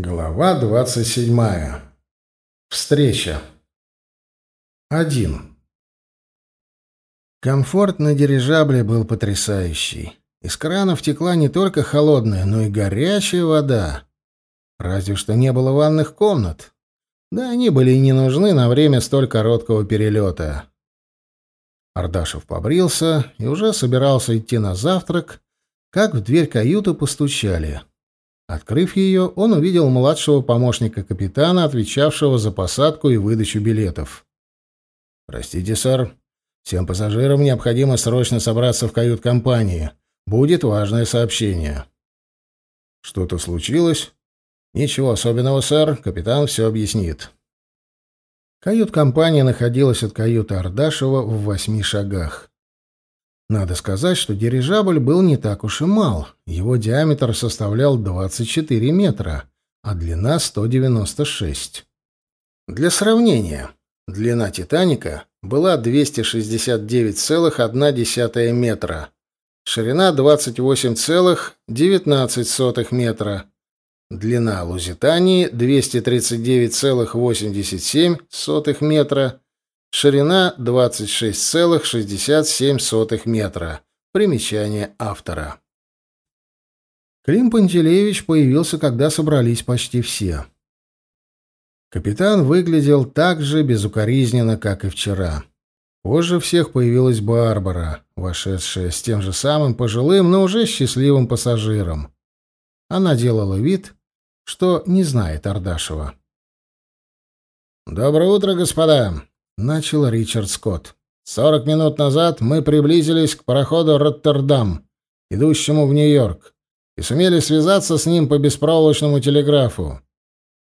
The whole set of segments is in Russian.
Глава двадцать седьмая. Встреча. Один. Комфорт на дирижабле был потрясающий. Из кранов текла не только холодная, но и горячая вода. Разве что не было ванных комнат. Да они были и не нужны на время столь короткого перелета. Ардашев побрился и уже собирался идти на завтрак, как в дверь каюты постучали. Открыв ее, он увидел младшего помощника капитана, отвечавшего за посадку и выдачу билетов. «Простите, сэр. Всем пассажирам необходимо срочно собраться в кают-компании. Будет важное сообщение». «Что-то случилось?» «Ничего особенного, сэр. Капитан все объяснит». Кают-компания находилась от каюты Ардашева в восьми шагах. Надо сказать, что дирижабль был не так уж и мал. Его диаметр составлял 24 метра, а длина 196. Для сравнения, длина «Титаника» была 269,1 метра, ширина 28,19 метра, длина «Лузитании» 239,87 метра, Ширина 26,67 метра. Примечание автора. Клим Пантелеевич появился, когда собрались почти все. Капитан выглядел так же безукоризненно, как и вчера. Позже всех появилась Барбара, вошедшая с тем же самым пожилым, но уже счастливым пассажиром. Она делала вид, что не знает Ардашева. «Доброе утро, господа!» Начал Ричард Скотт. «Сорок минут назад мы приблизились к пароходу «Роттердам», идущему в Нью-Йорк, и сумели связаться с ним по беспроволочному телеграфу.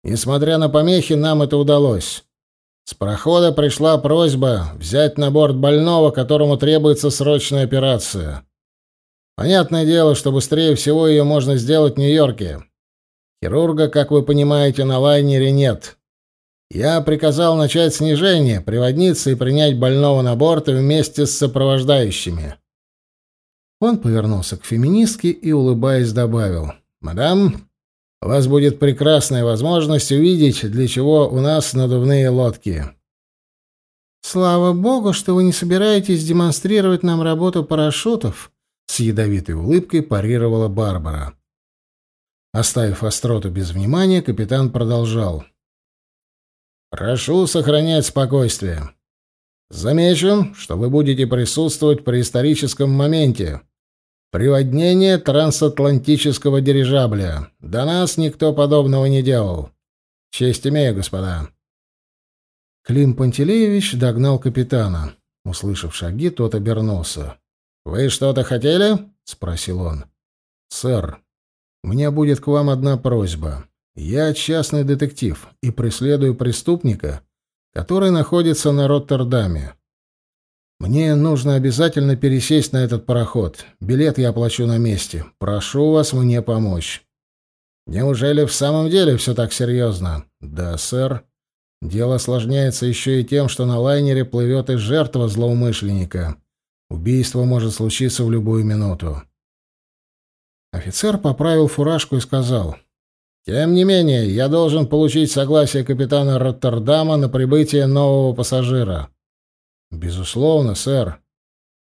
Несмотря на помехи, нам это удалось. С парохода пришла просьба взять на борт больного, которому требуется срочная операция. Понятное дело, что быстрее всего ее можно сделать в Нью-Йорке. Хирурга, как вы понимаете, на лайнере нет. Я приказал начать снижение, приводниться и принять больного на борт вместе с сопровождающими. Он повернулся к феминистке и, улыбаясь, добавил. «Мадам, у вас будет прекрасная возможность увидеть, для чего у нас надувные лодки». «Слава богу, что вы не собираетесь демонстрировать нам работу парашютов», — с ядовитой улыбкой парировала Барбара. Оставив остроту без внимания, капитан продолжал. Прошу сохранять спокойствие. Замечу, что вы будете присутствовать при историческом моменте. Приводнение трансатлантического дирижабля. До нас никто подобного не делал. Честь имею, господа. Клим Пантелеевич догнал капитана. Услышав шаги, тот обернулся. «Вы что-то хотели?» — спросил он. «Сэр, у меня будет к вам одна просьба. Я частный детектив и преследую преступника, который находится на Роттердаме. Мне нужно обязательно пересесть на этот пароход. Билет я оплачу на месте. Прошу вас мне помочь. Неужели в самом деле все так серьезно? Да, сэр. Дело осложняется еще и тем, что на лайнере плывет и жертва злоумышленника. Убийство может случиться в любую минуту. Офицер поправил фуражку и сказал: тем не менее, я должен получить согласие капитана Роттердама на прибытие нового пассажира. Безусловно, сэр.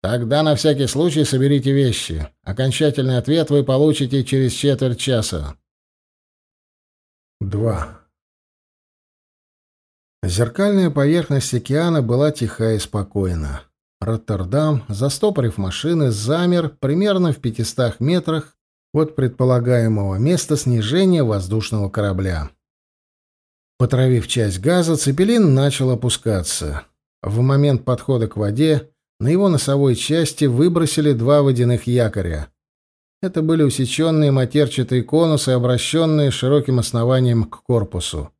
Тогда на всякий случай соберите вещи. Окончательный ответ вы получите через четверть часа. 2. Зеркальная поверхность океана была тиха и спокойна. Роттердам, застопорив машины, замер примерно в пятистах метрах от предполагаемого места снижения воздушного корабля. Потравив часть газа, цепелин начал опускаться. В момент подхода к воде на его носовой части выбросили два водяных якоря. Это были усеченные матерчатые конусы, обращенные широким основанием к корпусу.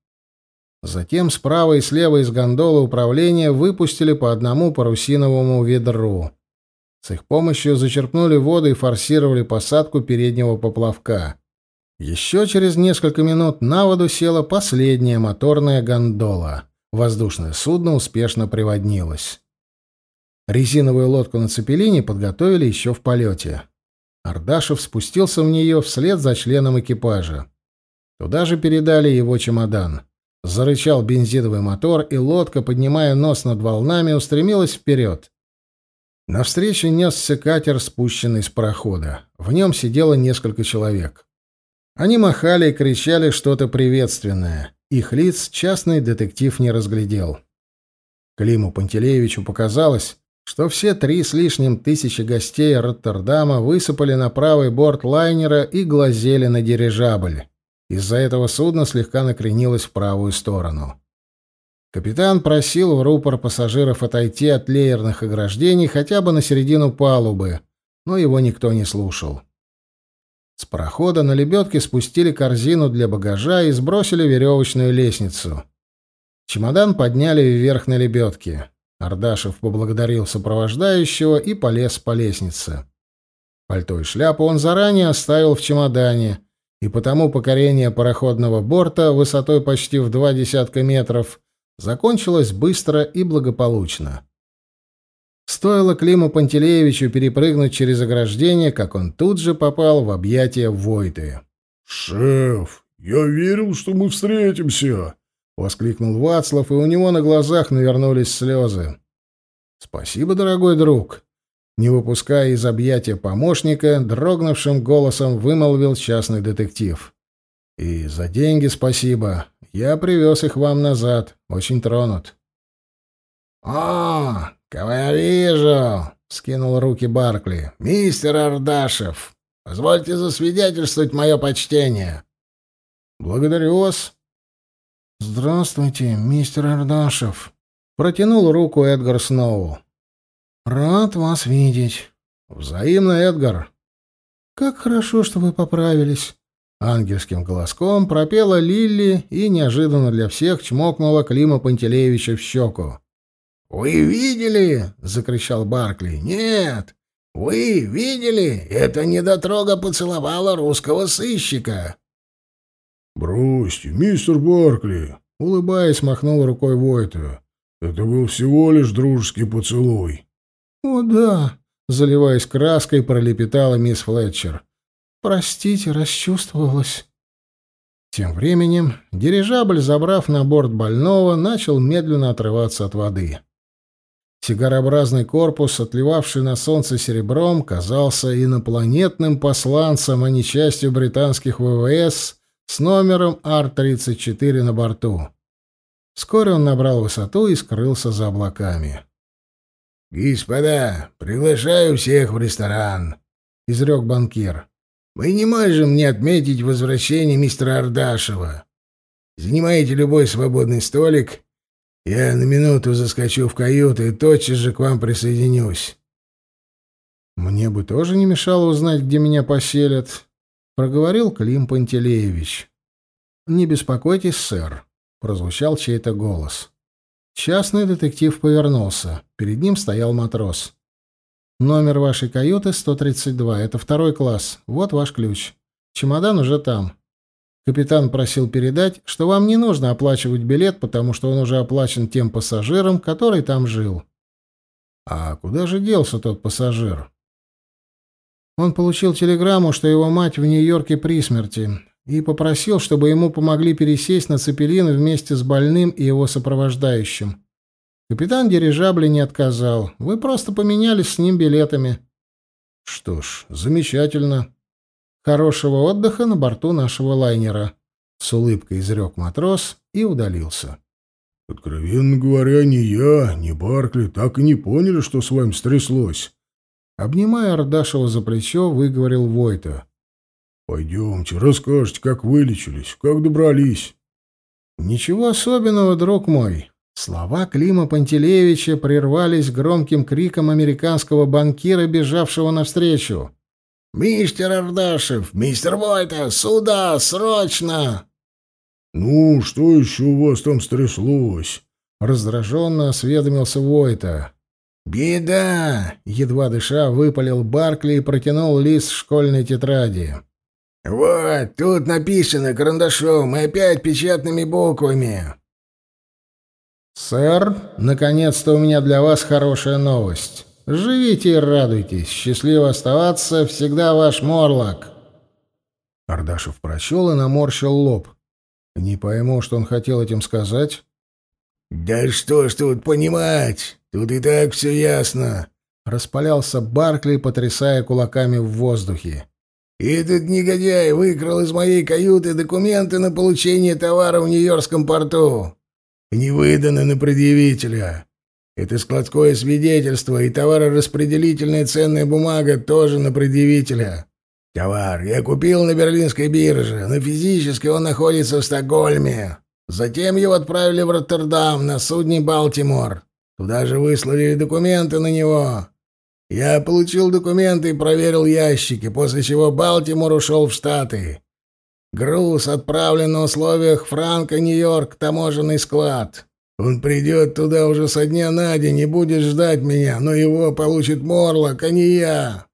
Затем справа и слева из гондолы управления выпустили по одному парусиновому ведру. С их помощью зачерпнули воду и форсировали посадку переднего поплавка. Еще через несколько минут на воду села последняя моторная гондола. Воздушное судно успешно приводнилось. Резиновую лодку на цепелине подготовили еще в полете. Ардашев спустился в нее вслед за членом экипажа. Туда же передали его чемодан. Зарычал бензиновый мотор, и лодка, поднимая нос над волнами, устремилась вперед. Навстречу несся катер, спущенный с парохода. В нем сидело несколько человек. Они махали и кричали что-то приветственное. Их лиц частный детектив не разглядел. Климу Пантелеевичу показалось, что все три с лишним тысячи гостей Роттердама высыпали на правый борт лайнера и глазели на дирижабль. Из-за этого судно слегка накренилось в правую сторону. Капитан просил в рупор пассажиров отойти от леерных ограждений хотя бы на середину палубы, но его никто не слушал. С прохода на лебедке спустили корзину для багажа и сбросили веревочную лестницу. Чемодан подняли вверх на лебедке. Ардашев поблагодарил сопровождающего и полез по лестнице. Пальто и шляпу он заранее оставил в чемодане, и потому покорение пароходного борта высотой почти в два десятка метров закончилось быстро и благополучно. Стоило Климу Пантелеевичу перепрыгнуть через ограждение, как он тут же попал в объятия Войты. «Шеф, я верил, что мы встретимся!» — воскликнул Вацлав, и у него на глазах навернулись слезы. «Спасибо, дорогой друг!» Не выпуская из объятия помощника, дрогнувшим голосом вымолвил частный детектив. «И за деньги спасибо. Я привез их вам назад. Очень тронут». «О, кого я вижу!» — скинул руки Баркли. «Мистер Ардашев, позвольте засвидетельствовать мое почтение». «Благодарю вас», «Здравствуйте, мистер Ардашев», — протянул руку Эдгар Сноу. «Рад вас видеть». «Взаимно, Эдгар». «Как хорошо, что вы поправились». Ангельским голоском пропела Лилли и неожиданно для всех чмокнула Клима Пантелеевича в щеку. «Вы видели?» — закричал Баркли. «Нет! Вы видели? Это недотрога поцеловала русского сыщика!» «Бросьте, мистер Баркли!» — улыбаясь, махнул рукой Войта. «Это был всего лишь дружеский поцелуй». «О, да!» — заливаясь краской, пролепетала мисс Флетчер. «Простите, расчувствовалась». Тем временем дирижабль, забрав на борт больного, начал медленно отрываться от воды. Сигарообразный корпус, отливавший на солнце серебром, казался инопланетным посланцем, а не частью британских ВВС с номером Ар-34 на борту. Вскоре он набрал высоту и скрылся за облаками. «Господа, приглашаю всех в ресторан», — изрек банкир. «Мы не можем не отметить возвращение мистера Ардашева. Занимаете любой свободный столик. Я на минуту заскочу в каюту и тотчас же к вам присоединюсь». «Мне бы тоже не мешало узнать, где меня поселят», — проговорил Клим Пантелеевич. «Не беспокойтесь, сэр», — прозвучал чей-то голос. Частный детектив повернулся. Перед ним стоял матрос. «Номер вашей каюты 132. Это второй класс. Вот ваш ключ. Чемодан уже там. Капитан просил передать, что вам не нужно оплачивать билет, потому что он уже оплачен тем пассажиром, который там жил». «А куда же делся тот пассажир?» Он получил телеграмму, что его мать в Нью-Йорке при смерти, и попросил, чтобы ему помогли пересесть на Цепелин вместе с больным и его сопровождающим. Капитан дирижабля не отказал. Вы просто поменялись с ним билетами. Что ж, замечательно. Хорошего отдыха на борту нашего лайнера. С улыбкой изрек матрос и удалился. Откровенно говоря, ни я, ни Баркли так и не поняли, что с вами стряслось. Обнимая Ардашева за плечо, выговорил Войта. «Пойдемте, расскажете, как вылечились, как добрались». «Ничего особенного, друг мой». Слова Клима Пантелеевича прервались громким криком американского банкира, бежавшего навстречу. «Мистер Ардашев! Мистер Войта! Сюда! Срочно!» «Ну, что еще у вас там стряслось?» Раздраженно осведомился Войта. «Беда!» — едва дыша выпалил Баркли и протянул лист школьной тетради. «Вот, тут написано карандашом и опять печатными буквами». «Сэр, наконец-то у меня для вас хорошая новость. Живите и радуйтесь. Счастливо оставаться. Всегда ваш Морлок». Ардашев прочел и наморщил лоб. Не пойму, что он хотел этим сказать. «Да что ж тут понимать? Тут и так все ясно!» Распалялся Баркли, потрясая кулаками в воздухе. «Этот негодяй выкрал из моей каюты документы на получение товара в Нью-Йоркском порту. Не выданы на предъявителя. Это складское свидетельство и товарораспределительная ценная бумага тоже на предъявителя. Товар я купил на берлинской бирже, но физически он находится в Стокгольме. Затем его отправили в Роттердам на судне «Балтимор». Туда же выслали документы на него. Я получил документы и проверил ящики, после чего Балтимор ушел в Штаты. Груз отправлен на условиях Франка Нью-Йорк таможенный склад. Он придет туда уже со дня на день и будет ждать меня, но его получит Морлок, а не я.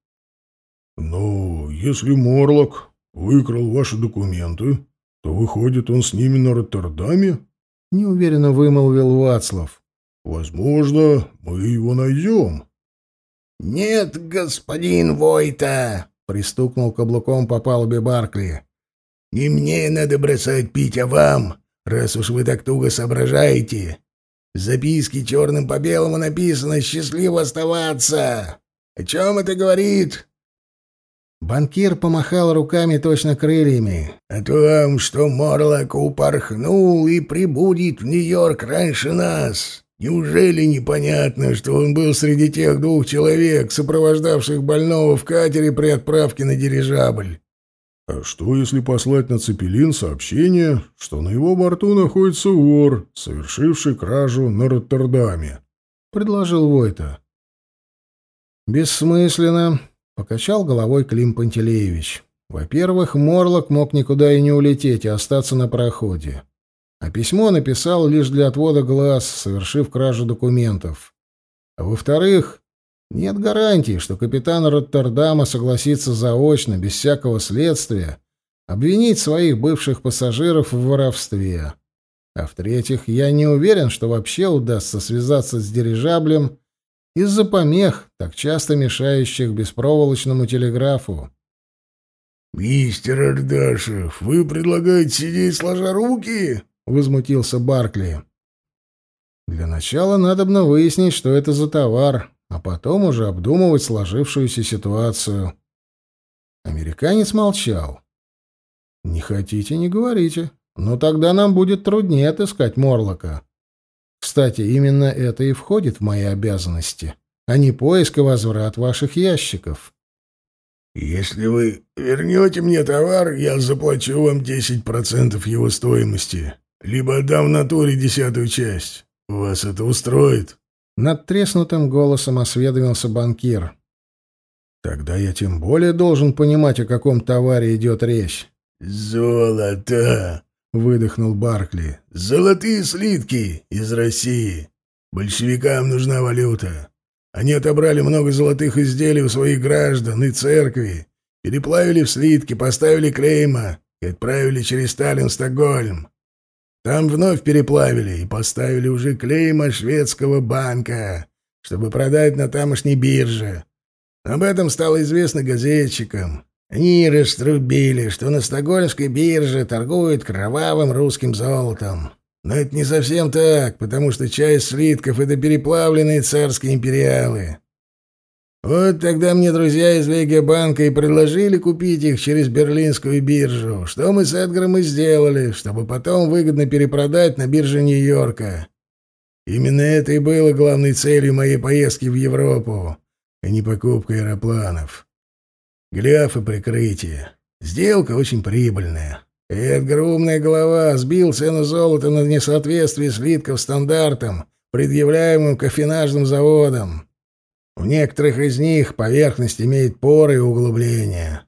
Ну, если Морлок выкрал ваши документы, то выходит он с ними на Роттердаме? Неуверенно вымолвил Вацлав. Возможно, мы его найдем. Нет, господин Войта, пристукнул каблуком по палубе Баркли. Не мне надо бросать пить, а вам раз уж вы так туго соображаете. В записке черным по белому написано «Счастливо оставаться». О чем это говорит?» Банкир помахал руками точно крыльями. «О том, что Морлок упорхнул и прибудет в Нью-Йорк раньше нас. Неужели непонятно, что он был среди тех двух человек, сопровождавших больного в катере при отправке на дирижабль?» А что, если послать на Цепелин сообщение, что на его борту находится вор, совершивший кражу на Роттердаме? — предложил Войта. «Бессмысленно», — покачал головой Клим Пантелеевич. «Во-первых, Морлок мог никуда и не улететь, а остаться на проходе. А письмо написал лишь для отвода глаз, совершив кражу документов. А во-вторых, нет гарантии, что капитан Роттердама согласится заочно, без всякого следствия, обвинить своих бывших пассажиров в воровстве. А в-третьих, я не уверен, что вообще удастся связаться с дирижаблем из-за помех, так часто мешающих беспроволочному телеграфу. «Мистер Ардашев, вы предлагаете сидеть сложа руки?» — возмутился Баркли. «Для начала надобно выяснить, что это за товар, а потом уже обдумывать сложившуюся ситуацию. Американец молчал. «Не хотите, не говорите. Но тогда нам будет труднее отыскать Морлока. Кстати, именно это и входит в мои обязанности, а не поиск и возврат ваших ящиков». «Если вы вернете мне товар, я заплачу вам 10% его стоимости, либо отдам в натуре десятую часть. Вас это устроит?» Над треснутым голосом осведомился банкир. «Тогда я тем более должен понимать, о каком товаре идет речь». «Золото!» — выдохнул Баркли. «Золотые слитки из России. Большевикам нужна валюта. Они отобрали много золотых изделий у своих граждан и церкви, переплавили в слитки, поставили клейма и отправили через Сталин в Стокгольм. Там вновь переплавили и поставили уже клейма шведского банка, чтобы продать на тамошней бирже. Об этом стало известно газетчикам. Они раструбили, что на стокгольмской бирже торгуют кровавым русским золотом. Но это не совсем так, потому что часть слитков — это переплавленные царские империалы. Вот тогда мне друзья из Вегебанка и предложили купить их через берлинскую биржу, что мы с Эдгаром и сделали, чтобы потом выгодно перепродать на бирже Нью-Йорка. Именно это и было главной целью моей поездки в Европу, а не покупка аэропланов. Гляф и прикрытие. Сделка очень прибыльная. Эдгар умная голова сбил цену золота на несоответствие слитков стандартам, предъявляемым кофенажным заводом. В некоторых из них поверхность имеет поры и углубления.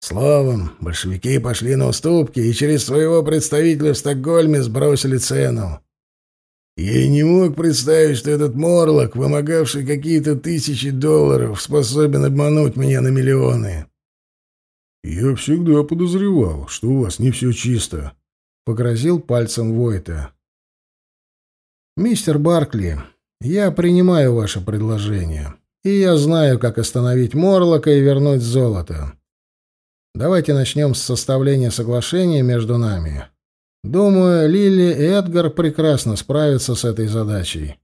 Словом, большевики пошли на уступки и через своего представителя в Стокгольме сбросили цену. Я и не мог представить, что этот Морлок, вымогавший какие-то тысячи долларов, способен обмануть меня на миллионы. «Я всегда подозревал, что у вас не все чисто», — погрозил пальцем Войта. «Мистер Баркли, я принимаю ваше предложение, и я знаю, как остановить Морлока и вернуть золото. Давайте начнем с составления соглашения между нами. Думаю, Лили и Эдгар прекрасно справятся с этой задачей.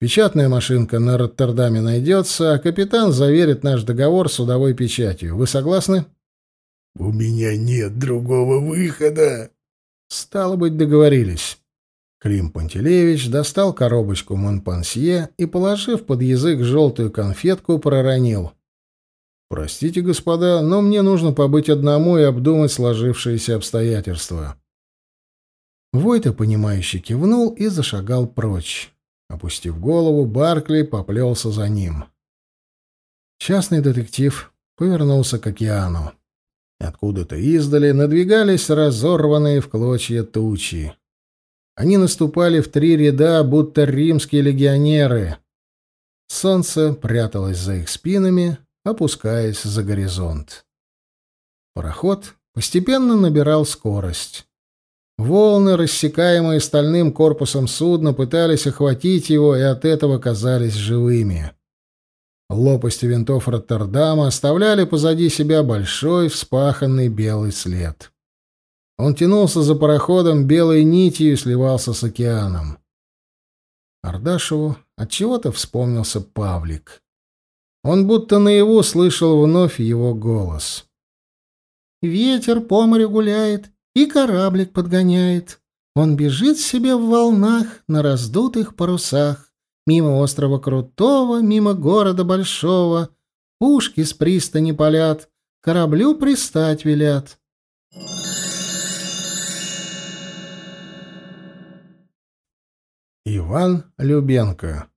Печатная машинка на Роттердаме найдется, а капитан заверит наш договор судовой печатью. Вы согласны? У меня нет другого выхода. Стало быть, договорились. Клим Пантелеевич достал коробочку Монпансье и, положив под язык желтую конфетку, проронил. «Простите, господа, но мне нужно побыть одному и обдумать сложившиеся обстоятельства». Войта, понимающе кивнул и зашагал прочь. Опустив голову, Баркли поплелся за ним. Частный детектив повернулся к океану. Откуда-то издали надвигались разорванные в клочья тучи. Они наступали в три ряда, будто римские легионеры. Солнце пряталось за их спинами, опускаясь за горизонт. Пароход постепенно набирал скорость. Волны, рассекаемые стальным корпусом судна, пытались охватить его и от этого казались живыми. Лопасти винтов Роттердама оставляли позади себя большой вспаханный белый след. Он тянулся за пароходом белой нитью и сливался с океаном. Ардашеву отчего-то вспомнился Павлик. Он будто наяву слышал вновь его голос. «Ветер по морю гуляет, и кораблик подгоняет. Он бежит себе в волнах на раздутых парусах, мимо острова Крутого, мимо города Большого. Пушки с пристани палят, кораблю пристать велят. Иван Любенко.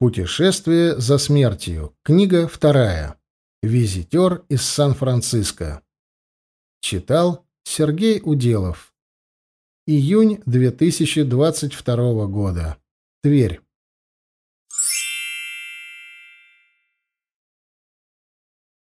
Путешествие за смертью. Книга вторая. Визитер из Сан-Франциско. Читал Сергей Уделов. Июнь 2022 года. Тверь.